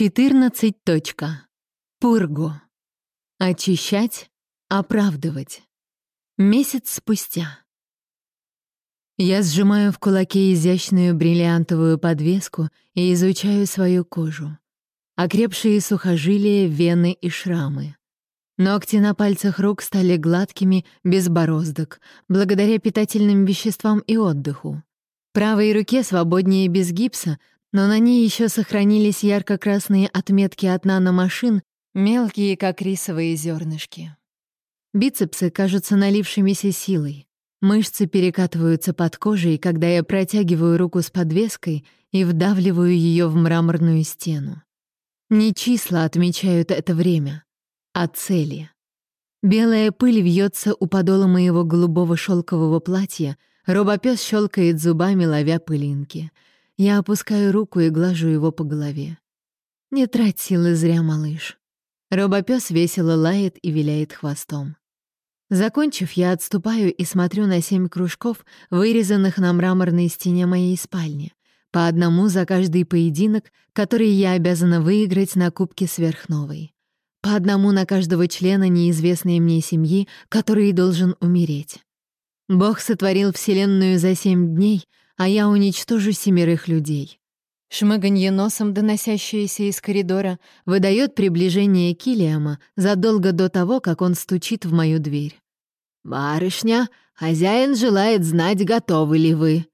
14. Точка. Пурго. Очищать, оправдывать. Месяц спустя. Я сжимаю в кулаке изящную бриллиантовую подвеску и изучаю свою кожу. Окрепшие сухожилия, вены и шрамы. Ногти на пальцах рук стали гладкими, без бороздок, благодаря питательным веществам и отдыху. Правой руке свободнее без гипса, но на ней еще сохранились ярко-красные отметки от наномашин, мелкие, как рисовые зернышки. Бицепсы кажутся налившимися силой. Мышцы перекатываются под кожей, когда я протягиваю руку с подвеской и вдавливаю ее в мраморную стену. Не числа отмечают это время, а цели. Белая пыль вьется у подола моего голубого шелкового платья, робопес щелкает зубами, ловя пылинки — я опускаю руку и глажу его по голове. Не трать силы зря, малыш. Робопёс весело лает и виляет хвостом. Закончив, я отступаю и смотрю на семь кружков, вырезанных на мраморной стене моей спальни, по одному за каждый поединок, который я обязана выиграть на Кубке Сверхновой. По одному на каждого члена неизвестной мне семьи, который должен умереть. Бог сотворил Вселенную за семь дней — а я уничтожу семерых людей. Шмыганье носом, доносящееся из коридора, выдает приближение Килиама задолго до того, как он стучит в мою дверь. «Барышня, хозяин желает знать, готовы ли вы».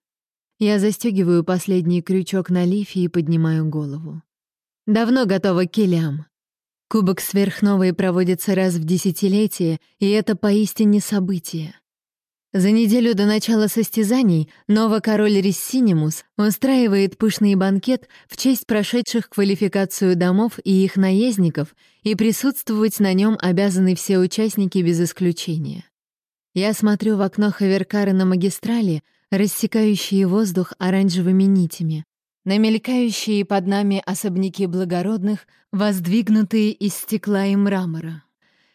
Я застегиваю последний крючок на лифе и поднимаю голову. «Давно готова Килиам. Кубок сверхновой проводится раз в десятилетие, и это поистине событие. За неделю до начала состязаний новокороль Рессинимус устраивает пышный банкет в честь прошедших квалификацию домов и их наездников, и присутствовать на нем обязаны все участники без исключения. Я смотрю в окно Хаверкара на магистрали, рассекающие воздух оранжевыми нитями, на мелькающие под нами особняки благородных, воздвигнутые из стекла и мрамора.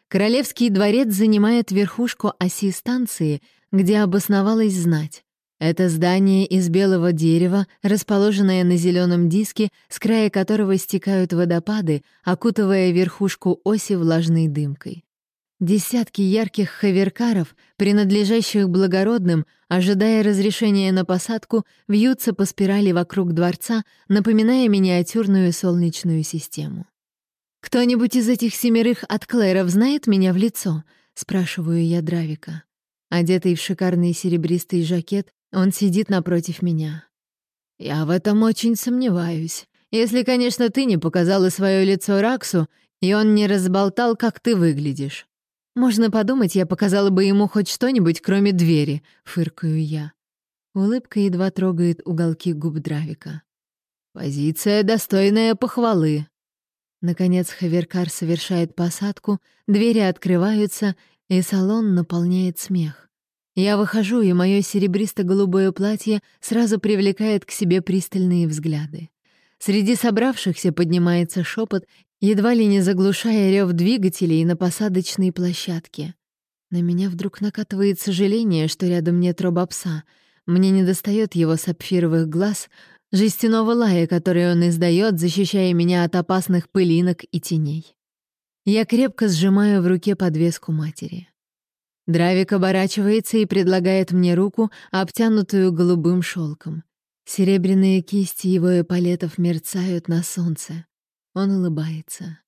Королевский дворец занимает верхушку оси станции, где обосновалась знать. Это здание из белого дерева, расположенное на зеленом диске, с края которого стекают водопады, окутывая верхушку оси влажной дымкой. Десятки ярких хаверкаров, принадлежащих благородным, ожидая разрешения на посадку, вьются по спирали вокруг дворца, напоминая миниатюрную солнечную систему. «Кто-нибудь из этих семерых от Клэров знает меня в лицо?» — спрашиваю я Дравика. Одетый в шикарный серебристый жакет, он сидит напротив меня. «Я в этом очень сомневаюсь. Если, конечно, ты не показала свое лицо Раксу, и он не разболтал, как ты выглядишь. Можно подумать, я показала бы ему хоть что-нибудь, кроме двери», — фыркаю я. Улыбка едва трогает уголки губ Дравика. «Позиция, достойная похвалы». Наконец Хаверкар совершает посадку, двери открываются, и салон наполняет смех. Я выхожу, и мое серебристо-голубое платье сразу привлекает к себе пристальные взгляды. Среди собравшихся поднимается шепот, едва ли не заглушая рев двигателей на посадочной площадке. На меня вдруг накатывает сожаление, что рядом нет робопса. Мне недостает его сапфировых глаз, жестяного лая, который он издает, защищая меня от опасных пылинок и теней. Я крепко сжимаю в руке подвеску матери. Дравик оборачивается и предлагает мне руку, обтянутую голубым шелком. Серебряные кисти его эполетов мерцают на солнце. Он улыбается.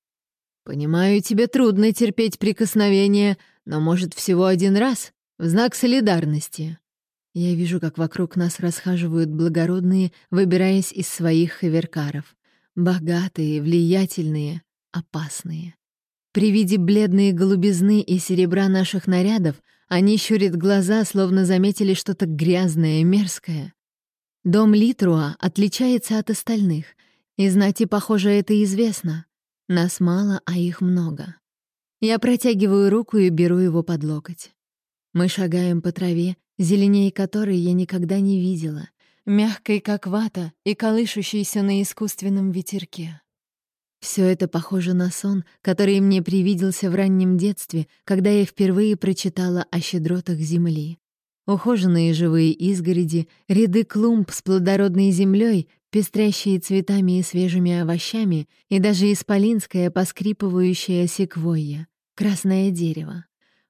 «Понимаю, тебе трудно терпеть прикосновение, но, может, всего один раз, в знак солидарности». Я вижу, как вокруг нас расхаживают благородные, выбираясь из своих хаверкаров. Богатые, влиятельные, опасные. При виде бледной голубизны и серебра наших нарядов они щурят глаза, словно заметили что-то грязное, мерзкое. Дом Литруа отличается от остальных, и знати, похоже, это известно. Нас мало, а их много. Я протягиваю руку и беру его под локоть. Мы шагаем по траве, зеленее которой я никогда не видела, мягкой, как вата, и колышущейся на искусственном ветерке. Все это похоже на сон, который мне привиделся в раннем детстве, когда я впервые прочитала о щедротах земли. Ухоженные живые изгороди, ряды клумб с плодородной землей, пестрящие цветами и свежими овощами, и даже исполинская поскрипывающая секвойя, красное дерево.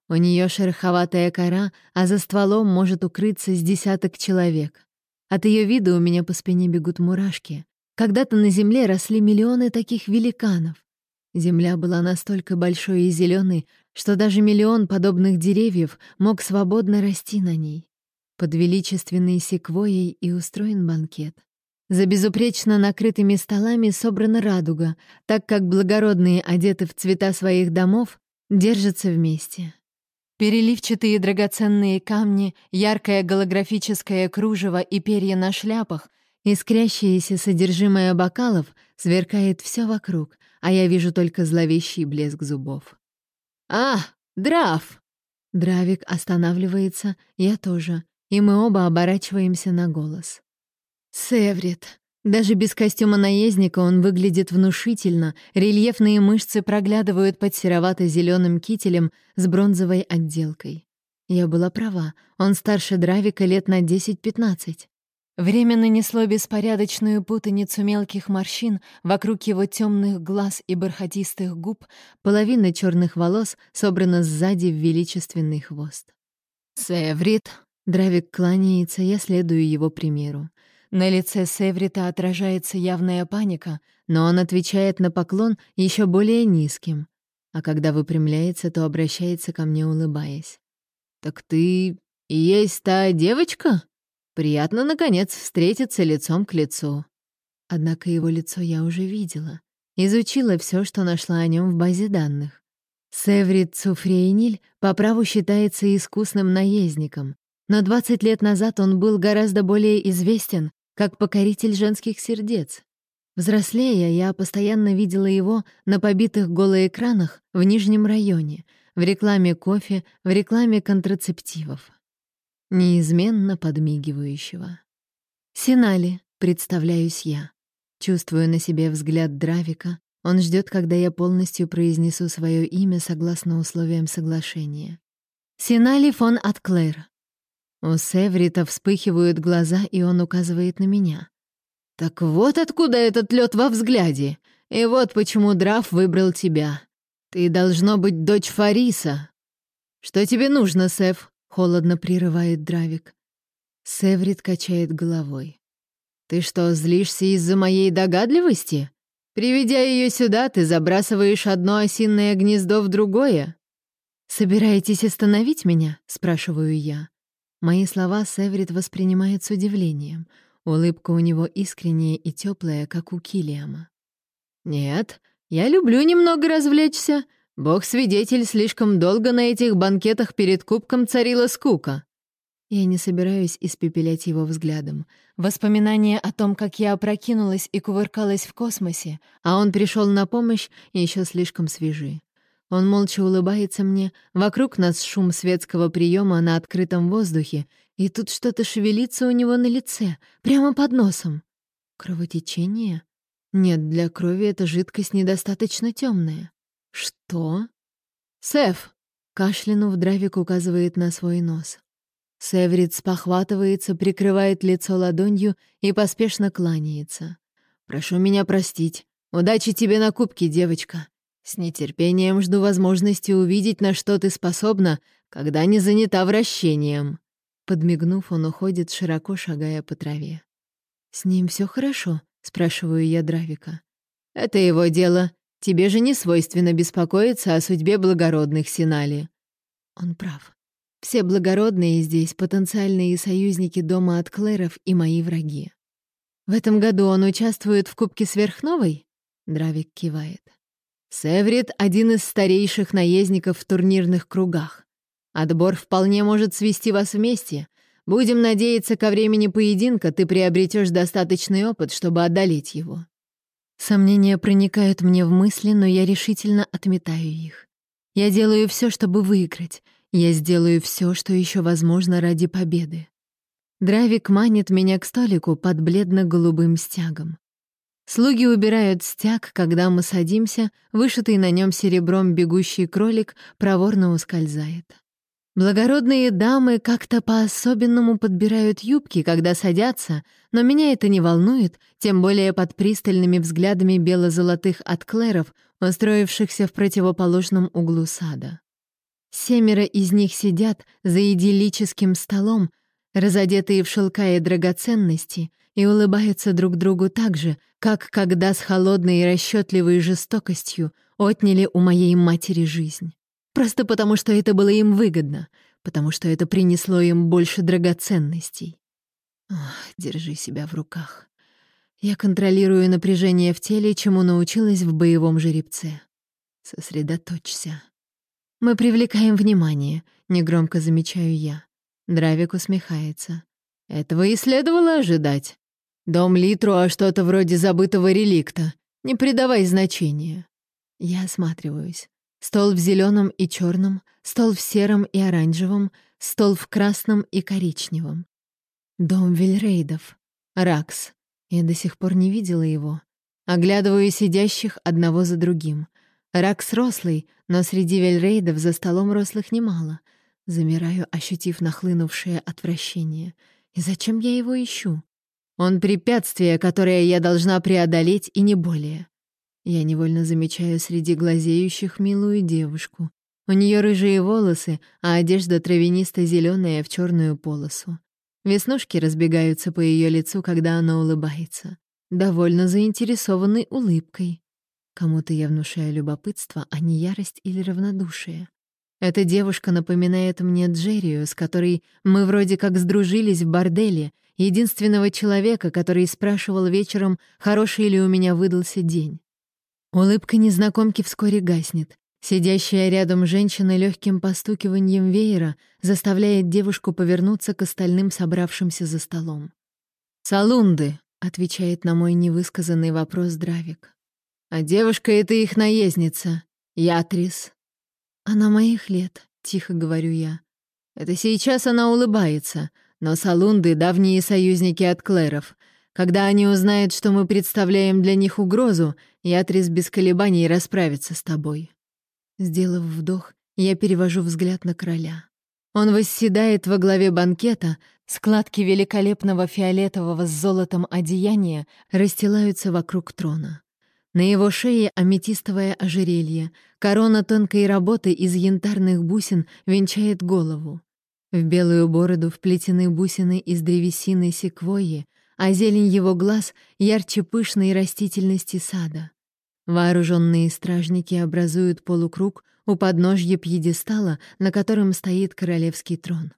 У нее шероховатая кора, а за стволом может укрыться с десяток человек. От ее вида у меня по спине бегут мурашки. Когда-то на земле росли миллионы таких великанов. Земля была настолько большой и зеленой, что даже миллион подобных деревьев мог свободно расти на ней. Под величественной секвойей и устроен банкет. За безупречно накрытыми столами собрана радуга, так как благородные, одеты в цвета своих домов, держатся вместе. Переливчатые драгоценные камни, яркое голографическое кружево и перья на шляпах, искрящееся содержимое бокалов сверкает все вокруг, а я вижу только зловещий блеск зубов. «А, Драф!» Дравик останавливается, я тоже, и мы оба оборачиваемся на голос. «Севрит!» Даже без костюма наездника он выглядит внушительно, рельефные мышцы проглядывают под серовато зеленым кителем с бронзовой отделкой. Я была права, он старше Дравика лет на 10-15. Время нанесло беспорядочную путаницу мелких морщин вокруг его темных глаз и бархатистых губ, половина черных волос собрана сзади в величественный хвост. «Севрит!» — Дравик кланяется, я следую его примеру. На лице Севрита отражается явная паника, но он отвечает на поклон еще более низким, а когда выпрямляется, то обращается ко мне, улыбаясь. «Так ты и есть та девочка? Приятно, наконец, встретиться лицом к лицу». Однако его лицо я уже видела. Изучила все, что нашла о нем в базе данных. Севрит Цуфрейниль по праву считается искусным наездником, но 20 лет назад он был гораздо более известен как покоритель женских сердец. Взрослея, я постоянно видела его на побитых голоэкранах в Нижнем районе, в рекламе кофе, в рекламе контрацептивов. Неизменно подмигивающего. «Синали», — представляюсь я. Чувствую на себе взгляд Дравика. Он ждет, когда я полностью произнесу свое имя согласно условиям соглашения. «Синали фон Атклэр», у Севрита вспыхивают глаза, и он указывает на меня. «Так вот откуда этот лед во взгляде. И вот почему Драф выбрал тебя. Ты должно быть дочь Фариса». «Что тебе нужно, Сев?» — холодно прерывает Дравик. Севрит качает головой. «Ты что, злишься из-за моей догадливости? Приведя ее сюда, ты забрасываешь одно осинное гнездо в другое?» «Собираетесь остановить меня?» — спрашиваю я. Мои слова Северит воспринимает с удивлением. Улыбка у него искренняя и теплая, как у Килиама. «Нет, я люблю немного развлечься. Бог-свидетель, слишком долго на этих банкетах перед кубком царила скука». Я не собираюсь испепелять его взглядом. Воспоминания о том, как я опрокинулась и кувыркалась в космосе, а он пришел на помощь, еще слишком свежи. Он молча улыбается мне, вокруг нас шум светского приема на открытом воздухе, и тут что-то шевелится у него на лице, прямо под носом. Кровотечение? Нет, для крови эта жидкость недостаточно темная. Что? Сеф! Кашлянув, Дравик указывает на свой нос. Севрит спохватывается, прикрывает лицо ладонью и поспешно кланяется. «Прошу меня простить. Удачи тебе на кубке, девочка. С нетерпением жду возможности увидеть, на что ты способна, когда не занята вращением». Подмигнув, он уходит, широко шагая по траве. «С ним все хорошо?» — спрашиваю я Дравика. «Это его дело. Тебе же не свойственно беспокоиться о судьбе благородных Синали». Он прав. Все благородные здесь — потенциальные союзники дома от Клэров и мои враги. «В этом году он участвует в Кубке Сверхновой?» Дравик кивает. Севрит — один из старейших наездников в турнирных кругах. Отбор вполне может свести вас вместе. Будем надеяться, ко времени поединка ты приобретешь достаточный опыт, чтобы одолеть его». Сомнения проникают мне в мысли, но я решительно отметаю их. Я делаю все, чтобы выиграть. Я сделаю все, что еще возможно ради победы. Дравик манит меня к столику под бледно-голубым стягом. Слуги убирают стяг, когда мы садимся, вышитый на нем серебром бегущий кролик проворно ускользает. Благородные дамы как-то по-особенному подбирают юбки, когда садятся, но меня это не волнует, тем более под пристальными взглядами бело-золотых отклеров, устроившихся в противоположном углу сада. Семеро из них сидят за идиллическим столом, разодетые в шелка и драгоценности, и улыбаются друг другу так же, как когда с холодной и расчетливой жестокостью отняли у моей матери жизнь. Просто потому, что это было им выгодно, потому что это принесло им больше драгоценностей. Ох, держи себя в руках. Я контролирую напряжение в теле, чему научилась в боевом жеребце. Сосредоточься. Мы привлекаем внимание, негромко замечаю я. Дравик усмехается. Этого и следовало ожидать. Дом Литру, а что-то вроде забытого реликта. Не придавай значения. Я осматриваюсь. Стол в зеленом и черном, стол в сером и оранжевом, стол в красном и коричневом. Дом Вильрейдов. Ракс. Я до сих пор не видела его. Оглядываю сидящих одного за другим. Ракс рослый, но среди вельрейдов за столом рослых немало. Замираю, ощутив нахлынувшее отвращение. И зачем я его ищу? Он препятствие, которое я должна преодолеть, и не более. Я невольно замечаю среди глазеющих милую девушку. У нее рыжие волосы, а одежда травянисто-зеленая в черную полосу. Веснушки разбегаются по ее лицу, когда она улыбается. Довольно заинтересованной улыбкой. Кому-то я внушаю любопытство, а не ярость или равнодушие. Эта девушка напоминает мне Джеррию, с которой мы вроде как сдружились в борделе, единственного человека, который спрашивал вечером, хороший ли у меня выдался день. Улыбка незнакомки вскоре гаснет. Сидящая рядом женщина легким постукиванием веера заставляет девушку повернуться к остальным собравшимся за столом. «Салунды», — отвечает на мой невысказанный вопрос Дравик. «А девушка — это их наездница. Ятрис». «Она моих лет», — тихо говорю я. «Это сейчас она улыбается, но Салунды — давние союзники от Клэров. Когда они узнают, что мы представляем для них угрозу, Ятрис без колебаний расправится с тобой». Сделав вдох, я перевожу взгляд на короля. Он восседает во главе банкета, складки великолепного фиолетового с золотом одеяния расстилаются вокруг трона. На его шее аметистовое ожерелье, корона тонкой работы из янтарных бусин венчает голову. В белую бороду вплетены бусины из древесины секвойи, а зелень его глаз ярче пышной растительности сада. Вооруженные стражники образуют полукруг у подножья пьедестала, на котором стоит королевский трон.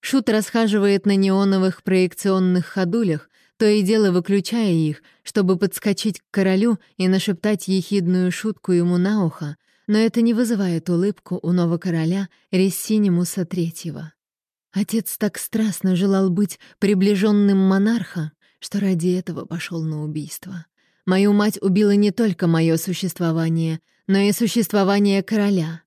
Шут расхаживает на неоновых проекционных ходулях, то и дело выключая их, чтобы подскочить к королю и нашептать ехидную шутку ему на ухо, но это не вызывает улыбку у нового короля Рессинимуса Третьего. Отец так страстно желал быть приближенным монарха, что ради этого пошел на убийство. Мою мать убила не только мое существование, но и существование короля.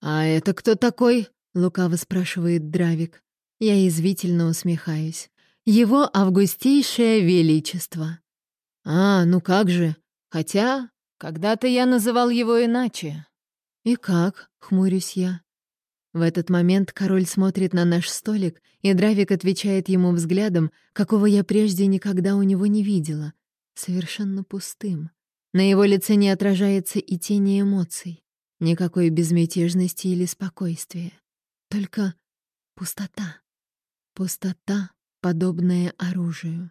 «А это кто такой?» — лукаво спрашивает Дравик. Я язвительно усмехаюсь. «Его августейшее величество». «А, ну как же. Хотя, когда-то я называл его иначе». «И как?» — хмурюсь я. В этот момент король смотрит на наш столик, и Дравик отвечает ему взглядом, какого я прежде никогда у него не видела. Совершенно пустым. На его лице не отражается и тени эмоций. Никакой безмятежности или спокойствия. Только пустота. Пустота, подобная оружию.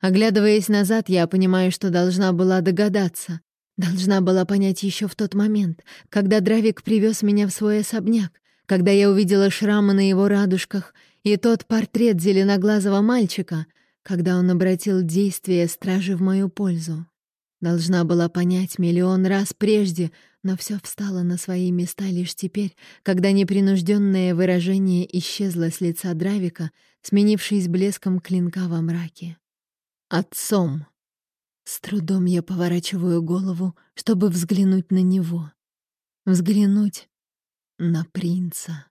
Оглядываясь назад, я понимаю, что должна была догадаться. Должна была понять еще в тот момент, когда Дравик привез меня в свой особняк, когда я увидела шрамы на его радужках и тот портрет зеленоглазого мальчика, когда он обратил действие стражи в мою пользу. Должна была понять миллион раз прежде, но все встало на свои места лишь теперь, когда непринужденное выражение исчезло с лица Дравика, сменившись блеском клинка во мраке. Отцом. С трудом я поворачиваю голову, чтобы взглянуть на него. Взглянуть на принца.